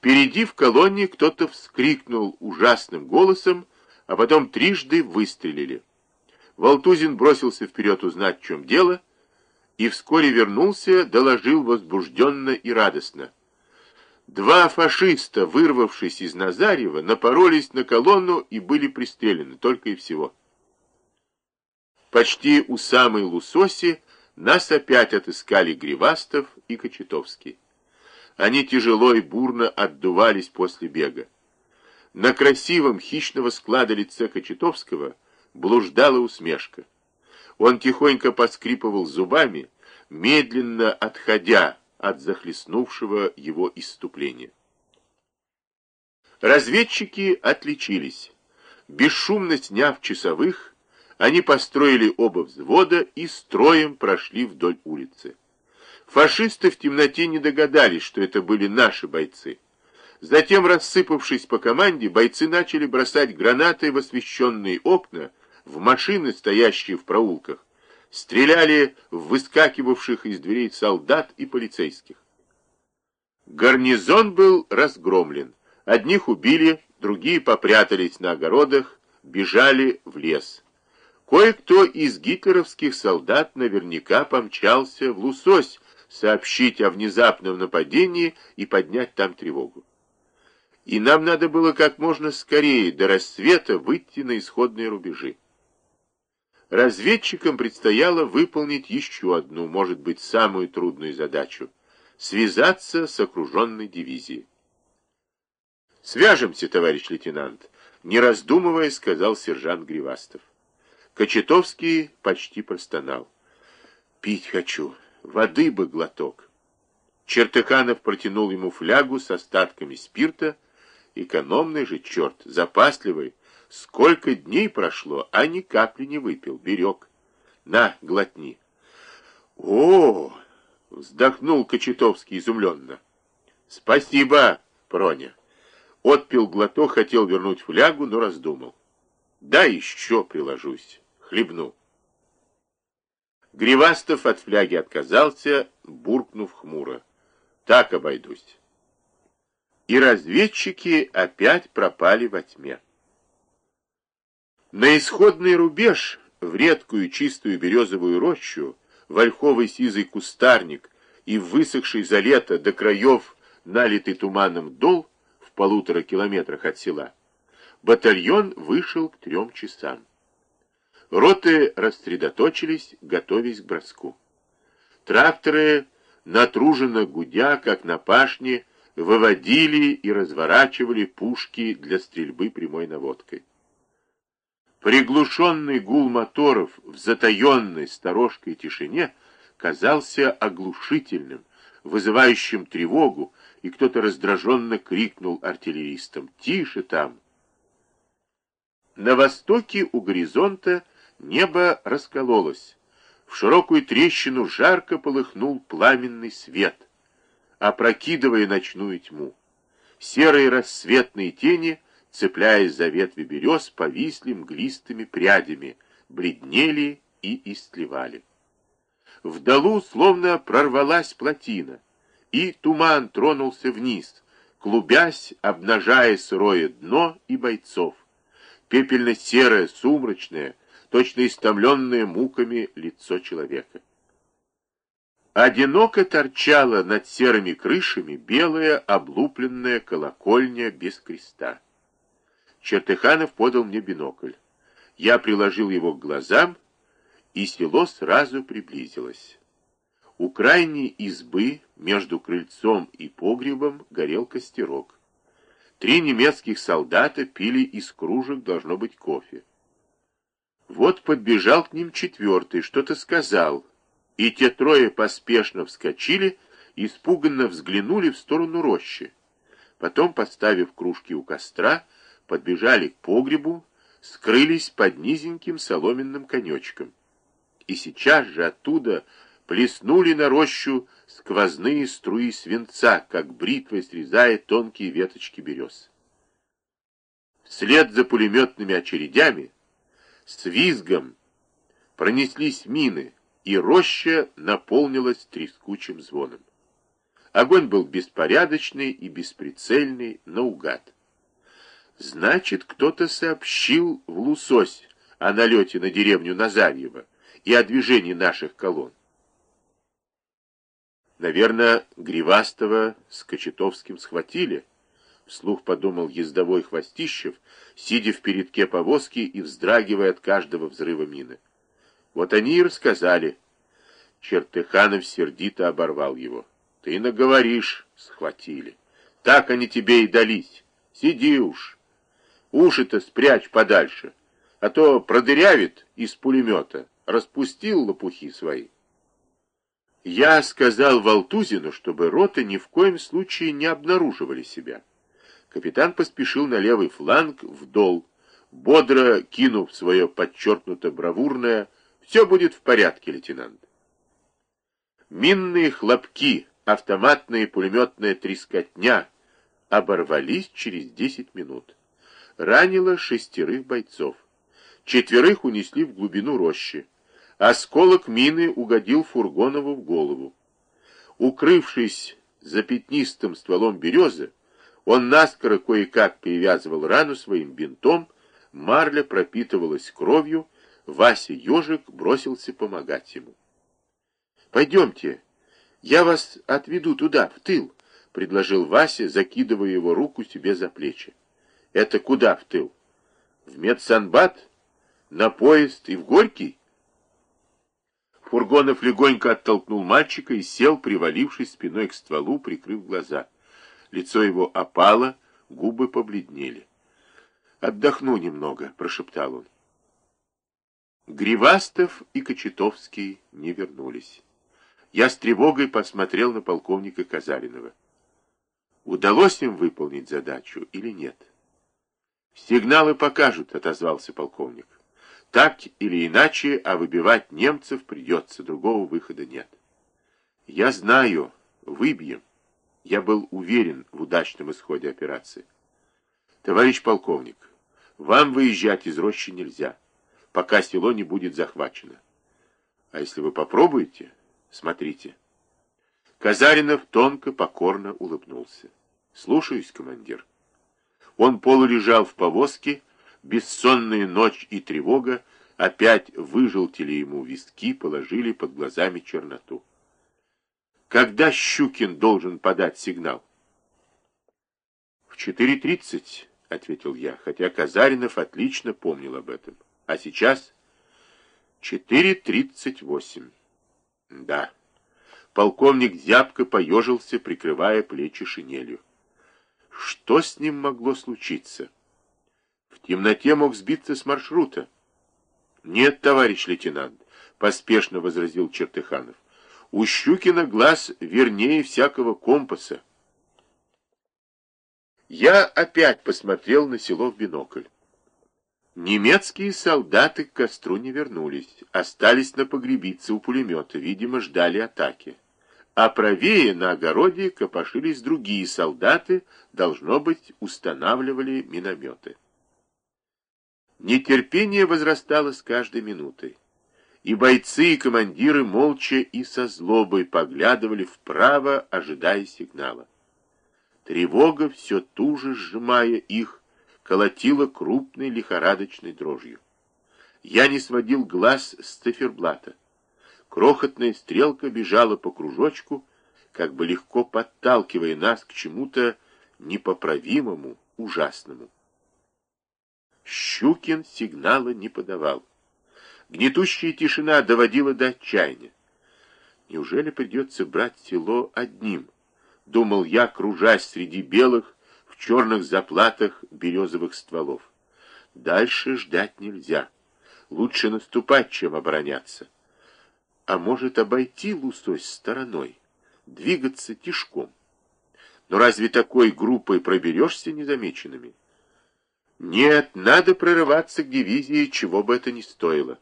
Впереди в колонне кто-то вскрикнул ужасным голосом, а потом трижды выстрелили. Волтузин бросился вперед узнать, в чем дело, и вскоре вернулся, доложил возбужденно и радостно. Два фашиста, вырвавшись из Назарева, напоролись на колонну и были пристрелены, только и всего. Почти у самой Лусоси нас опять отыскали Гривастов и Кочетовский. Они тяжело и бурно отдувались после бега. На красивом хищного склада лице Кочетовского блуждала усмешка. Он тихонько поскрипывал зубами, медленно отходя от захлестнувшего его исступления. Разведчики отличились. Бесшумно сняв часовых, они построили оба взвода и строем прошли вдоль улицы. Фашисты в темноте не догадались, что это были наши бойцы. Затем, рассыпавшись по команде, бойцы начали бросать гранаты в освещенные окна, в машины, стоящие в проулках, стреляли в выскакивавших из дверей солдат и полицейских. Гарнизон был разгромлен. Одних убили, другие попрятались на огородах, бежали в лес. Кое-кто из гитлеровских солдат наверняка помчался в Лусось, сообщить о внезапном нападении и поднять там тревогу. И нам надо было как можно скорее до рассвета выйти на исходные рубежи. Разведчикам предстояло выполнить еще одну, может быть, самую трудную задачу — связаться с окруженной дивизией. «Свяжемся, товарищ лейтенант», — не раздумывая, сказал сержант Гривастов. Кочетовский почти простонал. «Пить хочу». Воды бы глоток. Чертыханов протянул ему флягу с остатками спирта. Экономный же черт, запасливый. Сколько дней прошло, а ни капли не выпил, берег. На, глотни. О, вздохнул Кочетовский изумленно. Спасибо, Проня. Отпил глоток, хотел вернуть флягу, но раздумал. Да еще приложусь, хлебну. Гривастов от фляги отказался, буркнув хмуро. Так обойдусь. И разведчики опять пропали во тьме. На исходный рубеж, в редкую чистую березовую рощу, в ольховый сизый кустарник и высохший за лето до краев налитый туманом дол в полутора километрах от села, батальон вышел к трем часам. Роты рассредоточились, готовясь к броску. Тракторы, натруженно гудя, как на пашне, выводили и разворачивали пушки для стрельбы прямой наводкой. Приглушенный гул моторов в затаенной сторожкой тишине казался оглушительным, вызывающим тревогу, и кто-то раздраженно крикнул артиллеристам «Тише там!». На востоке у горизонта Небо раскололось. В широкую трещину жарко полыхнул пламенный свет, опрокидывая ночную тьму. Серые рассветные тени, цепляясь за ветви берез, повисли мглистыми прядями, бледнели и истлевали. Вдалу словно прорвалась плотина, и туман тронулся вниз, клубясь, обнажая сырое дно и бойцов. Пепельно-серое, сумрачное, точно истомленное муками лицо человека. Одиноко торчала над серыми крышами белая облупленная колокольня без креста. Чертыханов подал мне бинокль. Я приложил его к глазам, и село сразу приблизилось. У крайней избы между крыльцом и погребом горел костерок. Три немецких солдата пили из кружек, должно быть, кофе. Вот подбежал к ним четвертый, что-то сказал, и те трое поспешно вскочили, испуганно взглянули в сторону рощи. Потом, поставив кружки у костра, подбежали к погребу, скрылись под низеньким соломенным конечком. И сейчас же оттуда плеснули на рощу сквозные струи свинца, как бритвой срезая тонкие веточки берез. Вслед за пулеметными очередями с визгом пронеслись мины, и роща наполнилась трескучим звоном. Огонь был беспорядочный и бесприцельный, наугад. Значит, кто-то сообщил в Лусось о налете на деревню Назарьева и о движении наших колонн. Наверное, Гривастова с Кочетовским схватили, вслух подумал ездовой Хвостищев, сидя в передке повозки и вздрагивая от каждого взрыва мины. Вот они и рассказали. Чертыханов сердито оборвал его. Ты наговоришь, схватили. Так они тебе и дались. Сиди уж. Уши-то спрячь подальше, а то продырявит из пулемета. Распустил лопухи свои. Я сказал Валтузину, чтобы роты ни в коем случае не обнаруживали себя. Капитан поспешил на левый фланг вдол, бодро кинув свое подчеркнуто бравурное «Все будет в порядке, лейтенант». Минные хлопки, автоматная и пулеметная трескотня оборвались через 10 минут. Ранило шестерых бойцов. Четверых унесли в глубину рощи. Осколок мины угодил Фургонову в голову. Укрывшись за пятнистым стволом березы, он наскоро кое-как перевязывал рану своим бинтом, марля пропитывалась кровью, Вася Ежик бросился помогать ему. «Пойдемте, я вас отведу туда, в тыл», — предложил Вася, закидывая его руку себе за плечи. «Это куда в тыл? В медсанбат? На поезд и в Горький?» Фургонов легонько оттолкнул мальчика и сел, привалившись спиной к стволу, прикрыв глаза. Лицо его опало, губы побледнели. «Отдохну немного», — прошептал он. Гривастов и Кочетовский не вернулись. Я с тревогой посмотрел на полковника Казаринова. Удалось им выполнить задачу или нет? «Сигналы покажут», — отозвался полковник. Так или иначе, а выбивать немцев придется, другого выхода нет. Я знаю, выбьем. Я был уверен в удачном исходе операции. Товарищ полковник, вам выезжать из рощи нельзя, пока село не будет захвачено. А если вы попробуете, смотрите. Казаринов тонко, покорно улыбнулся. Слушаюсь, командир. Он полулежал в повозке, бессонная ночь и тревога опять выжелтили ему виски, положили под глазами черноту. Когда Щукин должен подать сигнал? В 4.30, ответил я, хотя Казаринов отлично помнил об этом. А сейчас 4.38. Да. Полковник зябко поежился, прикрывая плечи шинелью. Что с ним могло случиться? В темноте мог сбиться с маршрута. Нет, товарищ лейтенант, поспешно возразил Чертыханов. У Щукина глаз вернее всякого компаса. Я опять посмотрел на село в бинокль. Немецкие солдаты к костру не вернулись, остались на погребице у пулемета, видимо, ждали атаки. А правее на огороде копошились другие солдаты, должно быть, устанавливали минометы. Нетерпение возрастало с каждой минутой. И бойцы, и командиры молча и со злобой поглядывали вправо, ожидая сигнала. Тревога, все туже сжимая их, колотила крупной лихорадочной дрожью. Я не сводил глаз с циферблата. Крохотная стрелка бежала по кружочку, как бы легко подталкивая нас к чему-то непоправимому, ужасному. Щукин сигнала не подавал. Гнетущая тишина доводила до отчаяния. Неужели придется брать село одним? Думал я, кружась среди белых, в черных заплатах березовых стволов. Дальше ждать нельзя. Лучше наступать, чем обороняться. А может обойти лусось стороной, двигаться тишком. Но разве такой группой проберешься незамеченными? Нет, надо прорываться к дивизии, чего бы это ни стоило.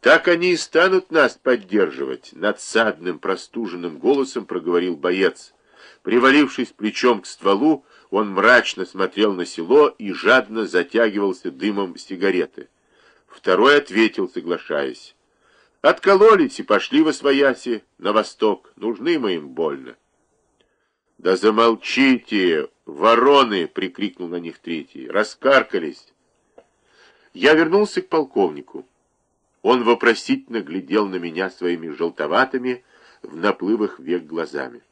Так они и станут нас поддерживать, надсадным простуженным голосом проговорил боец. Привалившись плечом к стволу, он мрачно смотрел на село и жадно затягивался дымом сигареты. Второй ответил, соглашаясь. Откололись и пошли во свояси на восток. Нужны мы им больно. «Да замолчите, вороны!» — прикрикнул на них третий. «Раскаркались!» Я вернулся к полковнику. Он вопросительно глядел на меня своими желтоватыми, в наплывах век глазами.